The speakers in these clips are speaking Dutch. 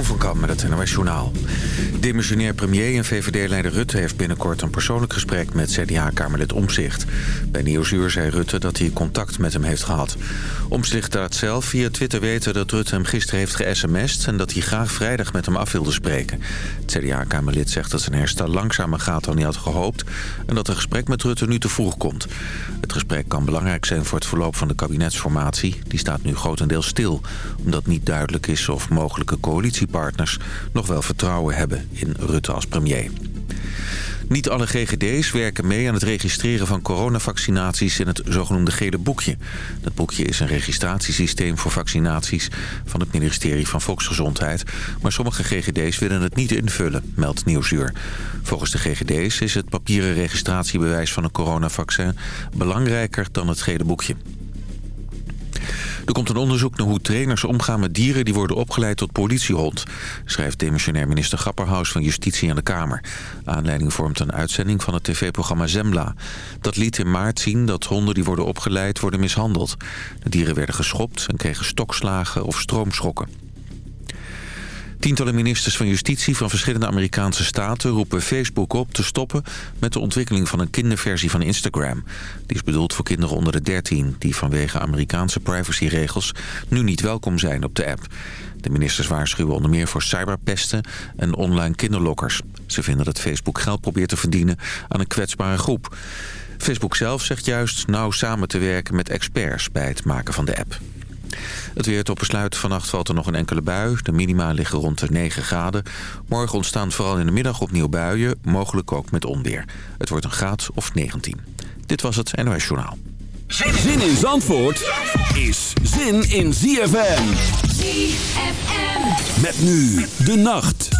Jeroen van Kam met het NOS Journaal. Demissionair premier en VVD-leider Rutte heeft binnenkort een persoonlijk gesprek met CDA-kamerlid Omzicht. Bij Nieuwsuur zei Rutte dat hij contact met hem heeft gehad. Omzicht laat zelf via Twitter weten dat Rutte hem gisteren heeft ge-sms'd... en dat hij graag vrijdag met hem af wilde spreken. Het CDA-kamerlid zegt dat zijn herstel langzamer gaat dan hij had gehoopt... en dat een gesprek met Rutte nu te vroeg komt. Het gesprek kan belangrijk zijn voor het verloop van de kabinetsformatie. Die staat nu grotendeels stil, omdat niet duidelijk is of mogelijke coalitiepartners nog wel vertrouwen hebben in Rutte als premier. Niet alle GGD's werken mee aan het registreren van coronavaccinaties in het zogenoemde gele boekje. Dat boekje is een registratiesysteem voor vaccinaties van het ministerie van Volksgezondheid. Maar sommige GGD's willen het niet invullen, meldt Nieuwsuur. Volgens de GGD's is het papieren registratiebewijs van een coronavaccin belangrijker dan het gele boekje. Er komt een onderzoek naar hoe trainers omgaan met dieren die worden opgeleid tot politiehond, schrijft demissionair minister Grapperhaus van Justitie aan de Kamer. Aanleiding vormt een uitzending van het tv-programma Zembla. Dat liet in maart zien dat honden die worden opgeleid worden mishandeld. De dieren werden geschopt en kregen stokslagen of stroomschokken. Tientallen ministers van Justitie van verschillende Amerikaanse staten roepen Facebook op te stoppen met de ontwikkeling van een kinderversie van Instagram. Die is bedoeld voor kinderen onder de 13 die vanwege Amerikaanse privacyregels nu niet welkom zijn op de app. De ministers waarschuwen onder meer voor cyberpesten en online kinderlokkers. Ze vinden dat Facebook geld probeert te verdienen aan een kwetsbare groep. Facebook zelf zegt juist nauw samen te werken met experts bij het maken van de app. Het weer tot besluit. Vannacht valt er nog een enkele bui. De minima liggen rond de 9 graden. Morgen ontstaan vooral in de middag opnieuw buien. Mogelijk ook met onweer. Het wordt een graad of 19. Dit was het NOS Journaal. Zin in Zandvoort is zin in ZFM. ZFM. Met nu de nacht.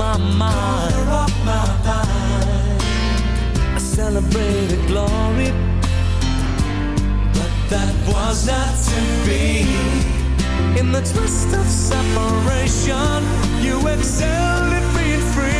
my mind. Color of my mind. I celebrated glory, but that was not to be. In the twist of separation, you excelled at being free.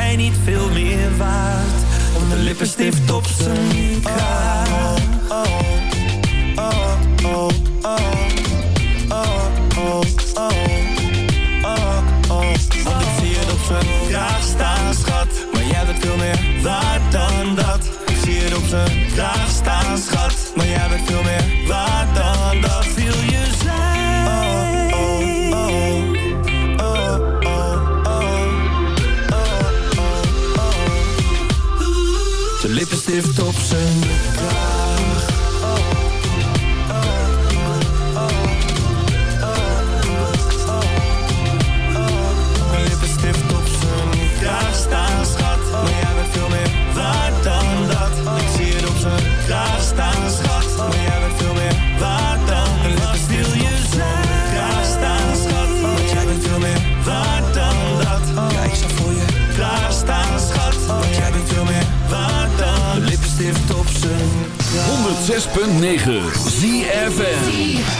jij niet veel meer waard dan de lippenstift op zijn kaart. Oh, oh, oh, oh, oh, oh, Want ik zie het op zijn kraag staan, schat. Maar jij bent veel meer waard dan dat. Ik zie het op zijn kraag staan, schat. Maar jij bent veel meer heeft op zijn 106.9 ZFN